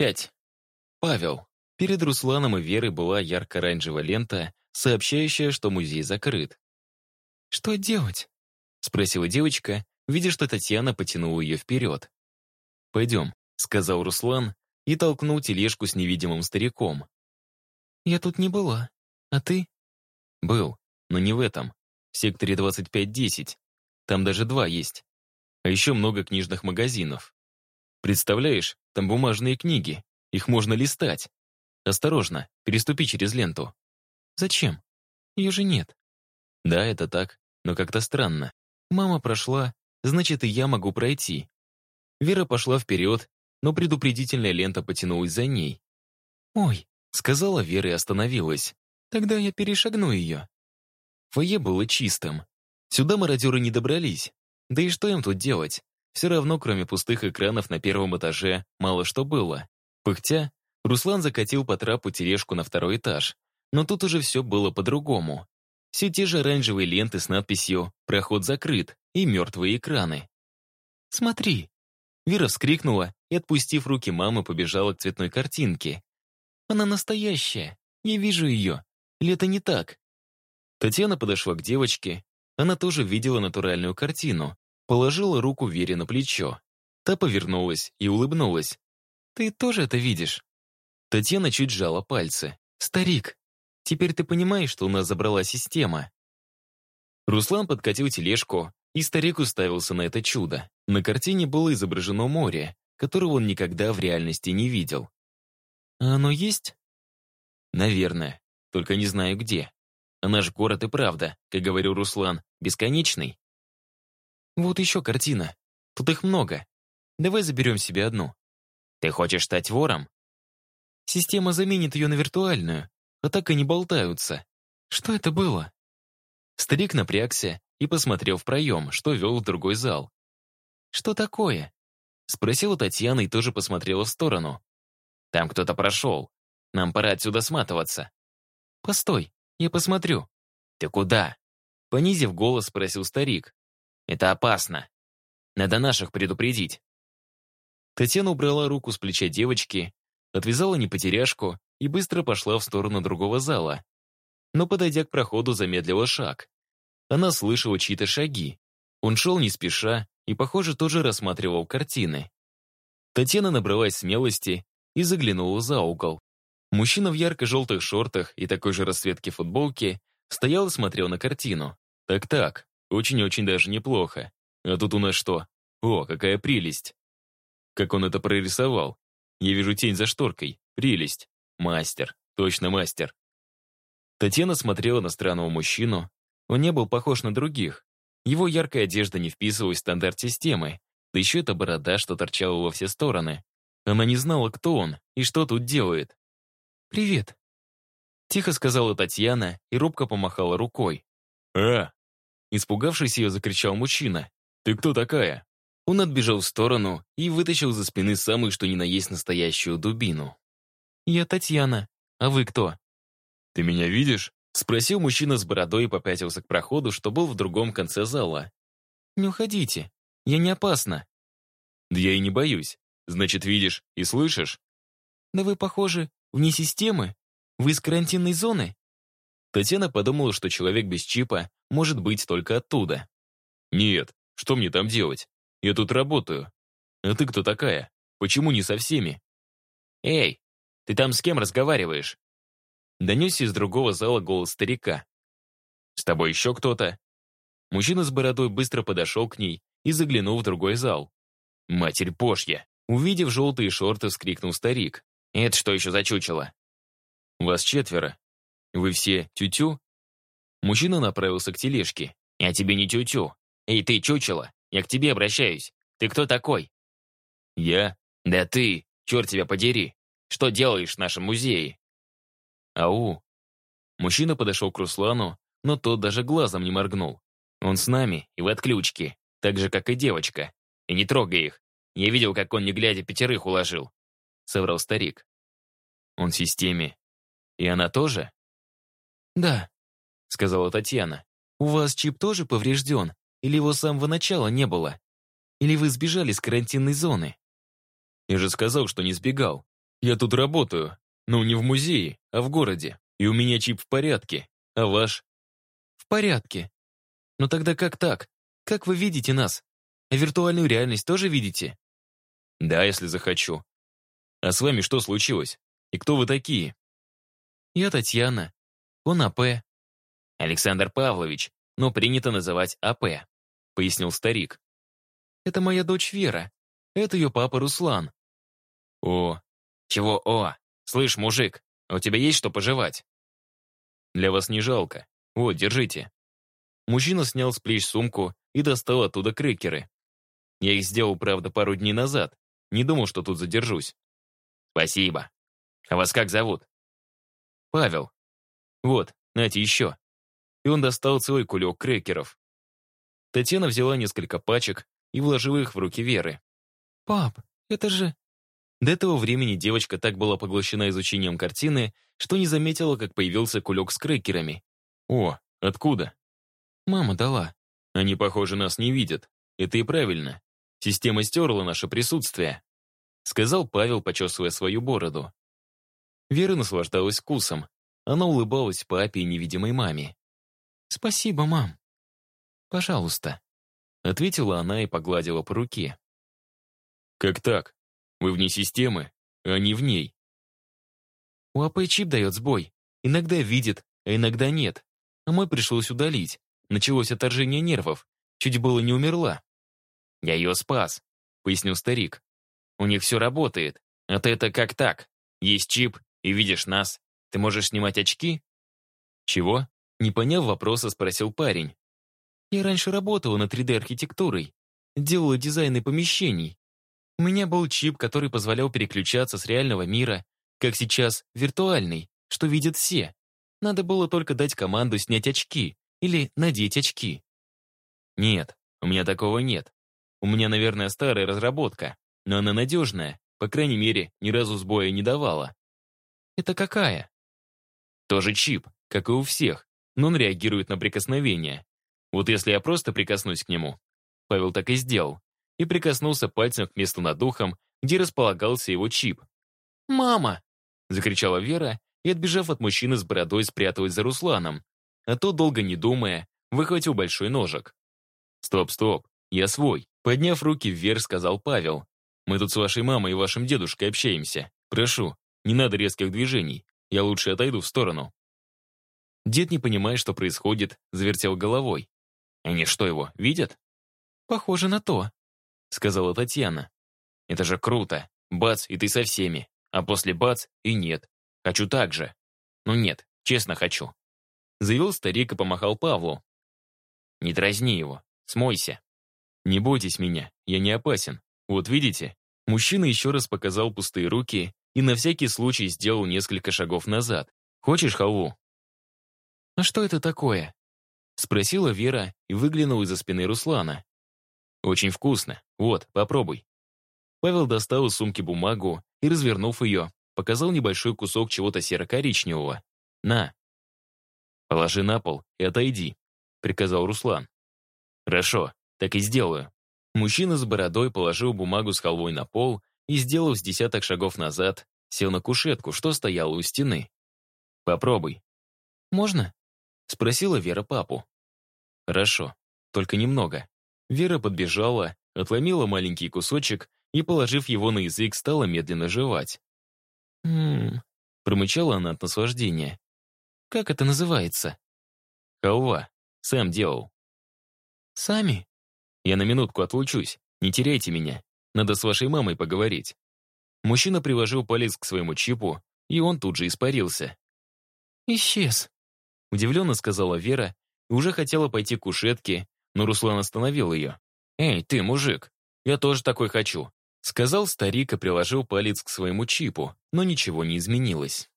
Пять. Павел. Перед Русланом и Верой была ярко-оранжевая лента, сообщающая, что музей закрыт. «Что делать?» — спросила девочка, видя, что Татьяна потянула ее вперед. «Пойдем», — сказал Руслан и толкнул тележку с невидимым стариком. «Я тут не была. А ты?» «Был, но не в этом. В секторе 2510. Там даже два есть. А еще много книжных магазинов. Представляешь, там бумажные книги. Их можно листать. Осторожно, переступи через ленту. Зачем? Ее же нет. Да, это так, но как-то странно. Мама прошла, значит, и я могу пройти. Вера пошла вперед, но предупредительная лента потянулась за ней. «Ой», — сказала Вера и остановилась. «Тогда я перешагну ее». Фойе было чистым. Сюда мародеры не добрались. Да и что им тут делать? Все равно, кроме пустых экранов на первом этаже, мало что было. Пыхтя, Руслан закатил по трапу тележку на второй этаж. Но тут уже все было по-другому. Все те же оранжевые ленты с надписью «Проход закрыт» и мертвые экраны. «Смотри!» Вера вскрикнула и, отпустив руки мамы, побежала к цветной картинке. «Она настоящая! Я вижу ее! Или это не так?» Татьяна подошла к девочке. Она тоже видела натуральную картину. Положила руку Вере на плечо. Та повернулась и улыбнулась. «Ты тоже это видишь?» Татьяна чуть сжала пальцы. «Старик, теперь ты понимаешь, что у нас забрала система?» Руслан подкатил тележку, и старик уставился на это чудо. На картине было изображено море, которого он никогда в реальности не видел. «А оно есть?» «Наверное, только не знаю где. А наш город и правда, как говорил Руслан, бесконечный». «Вот еще картина. Тут их много. Давай заберем себе одну». «Ты хочешь стать вором?» Система заменит ее на виртуальную, а так и не болтаются. Что это было? Старик напрягся и посмотрел в проем, что вел в другой зал. «Что такое?» Спросила Татьяна и тоже посмотрела в сторону. «Там кто-то прошел. Нам пора отсюда сматываться». «Постой, я посмотрю». «Ты куда?» Понизив голос, спросил старик. «Это опасно. Надо наших предупредить». Татьяна убрала руку с плеча девочки отвязала непотеряшку и быстро пошла в сторону другого зала. Но, подойдя к проходу, замедлила шаг. Она слышала чьи-то шаги. Он шел не спеша и, похоже, тоже рассматривал картины. Татьяна набралась смелости и заглянула за угол. Мужчина в ярко-желтых шортах и такой же расцветки футболки стоял и смотрел на картину. Так-так, очень-очень даже неплохо. А тут у нас что? О, какая прелесть! Как он это прорисовал? Я вижу тень за шторкой. Прелесть. Мастер. Точно мастер. Татьяна смотрела на странного мужчину. Он не был похож на других. Его яркая одежда не вписывалась в стандарт системы. Да еще эта борода, что торчала во все стороны. Она не знала, кто он и что тут делает. «Привет», — тихо сказала Татьяна и робко помахала рукой. «А!» Испугавшись ее, закричал мужчина. «Ты кто такая?» Он отбежал в сторону и вытащил за спины самую что ни на есть настоящую дубину. «Я Татьяна. А вы кто?» «Ты меня видишь?» — спросил мужчина с бородой и попятился к проходу, что был в другом конце зала. «Не уходите. Я не опасна». «Да я и не боюсь. Значит, видишь и слышишь?» «Да вы, похоже, вне системы. Вы из карантинной зоны?» Татьяна подумала, что человек без чипа может быть только оттуда. «Нет, что мне там делать? Я тут работаю. А ты кто такая? Почему не со всеми? Эй, ты там с кем разговариваешь? Донесся из другого зала голос старика. С тобой еще кто-то? Мужчина с бородой быстро подошел к ней и заглянул в другой зал. Матерь Пошья! Увидев желтые шорты, вскрикнул старик. «Это что еще за чучело?» «Вас четверо. Вы все тю-тю?» Мужчина направился к тележке. «Я тебе не тю-тю. Эй, ты, чучело, я к тебе обращаюсь. Ты кто такой?» «Я? Да ты, черт тебя подери. Что делаешь в нашем музее?» «Ау». Мужчина подошел к Руслану, но тот даже глазом не моргнул. «Он с нами и в отключке, так же, как и девочка. И не трогай их. Я видел, как он, не глядя, пятерых уложил», — соврал старик. «Он в системе. И она тоже?» «Да», — сказала Татьяна. «У вас чип тоже поврежден?» Или его с самого начала не было? Или вы сбежали с карантинной зоны? Я же сказал, что не сбегал. Я тут работаю. Ну, не в музее, а в городе. И у меня чип в порядке. А ваш? В порядке. Но тогда как так? Как вы видите нас? А виртуальную реальность тоже видите? Да, если захочу. А с вами что случилось? И кто вы такие? Я Татьяна. Он АП. Александр Павлович, но принято называть АП, пояснил старик. Это моя дочь Вера. Это ее папа Руслан. О, чего о? Слышь, мужик, а у тебя есть что пожевать? Для вас не жалко. Вот, держите. Мужчина снял с плеч сумку и достал оттуда крекеры. Я их сделал, правда, пару дней назад. Не думал, что тут задержусь. Спасибо. А вас как зовут? Павел. Вот, нате еще. И он достал целый кулек крекеров. Татьяна взяла несколько пачек и вложила их в руки Веры. «Пап, это же...» До этого времени девочка так была поглощена изучением картины, что не заметила, как появился кулек с крекерами. «О, откуда?» «Мама дала». «Они, похоже, нас не видят. Это и правильно. Система стерла наше присутствие», сказал Павел, почесывая свою бороду. Вера наслаждалась вкусом. Она улыбалась папе и невидимой маме. «Спасибо, мам. Пожалуйста», ответила она и погладила по руке. «Как так? Вы вне системы, а не в ней?» У АП чип дает сбой. Иногда видит, а иногда нет. А мой пришлось удалить. Началось отторжение нервов. Чуть было не умерла. «Я ее спас», — пояснил старик. «У них все работает. А ты это как так? Есть чип, и видишь нас. Ты можешь снимать очки?» «Чего?» Не поняв вопроса, спросил парень. «Я раньше работала над 3D-архитектурой. Делала дизайны помещений. У меня был чип, который позволял переключаться с реального мира, как сейчас, виртуальный, что видят все. Надо было только дать команду снять очки или надеть очки. Нет, у меня такого нет. У меня, наверное, старая разработка, но она надежная, по крайней мере, ни разу сбоя не давала. Это какая? Тоже чип, как и у всех, но он реагирует на прикосновение. Вот если я просто прикоснусь к нему, Павел так и сделал, и прикоснулся пальцем к месту над ухом, где располагался его чип. «Мама!» — закричала Вера и, отбежав от мужчины с бородой, спряталась за Русланом. А тот, долго не думая, выхватил большой ножик. «Стоп, стоп, я свой!» Подняв руки вверх, сказал Павел. «Мы тут с вашей мамой и вашим дедушкой общаемся. Прошу, не надо резких движений. Я лучше отойду в сторону». Дед, не понимая, что происходит, завертел головой. «Они что, его видят?» «Похоже на то», — сказала Татьяна. «Это же круто. Бац, и ты со всеми. А после бац, и нет. Хочу так же. Ну нет, честно хочу». Заявил старик и помахал Павлу. «Не дразни его. Смойся. Не бойтесь меня, я не опасен. Вот видите?» Мужчина еще раз показал пустые руки и на всякий случай сделал несколько шагов назад. «Хочешь халву?» «А что это такое?» Спросила Вера и выглянула из-за спины Руслана. Очень вкусно. Вот, попробуй. Павел достал из сумки бумагу и, развернув ее, показал небольшой кусок чего-то серо-коричневого. На. Положи на пол и отойди, приказал Руслан. Хорошо, так и сделаю. Мужчина с бородой положил бумагу с халвой на пол и, сделав с десяток шагов назад, сел на кушетку, что стояла у стены. «Попробуй». «Можно?» — спросила Вера папу. «Хорошо, только немного. Вера подбежала, отломила маленький кусочек и, положив его на язык, стала медленно жевать. «Ммм...» — промычала она от наслаждения. «Как это называется?» «Халва. Сам делал». «Сами?» «Я на минутку отлучусь. Не теряйте меня. Надо с вашей мамой поговорить». Мужчина приложил палец к своему чипу, и он тут же испарился. «Исчез», — удивленно сказала Вера и уже хотела пойти к кушетке, но Руслан остановил ее. «Эй, ты, мужик, я тоже такой хочу», сказал старик и приложил палец к своему чипу, но ничего не изменилось.